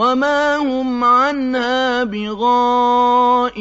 وما هم عنها بغائبين.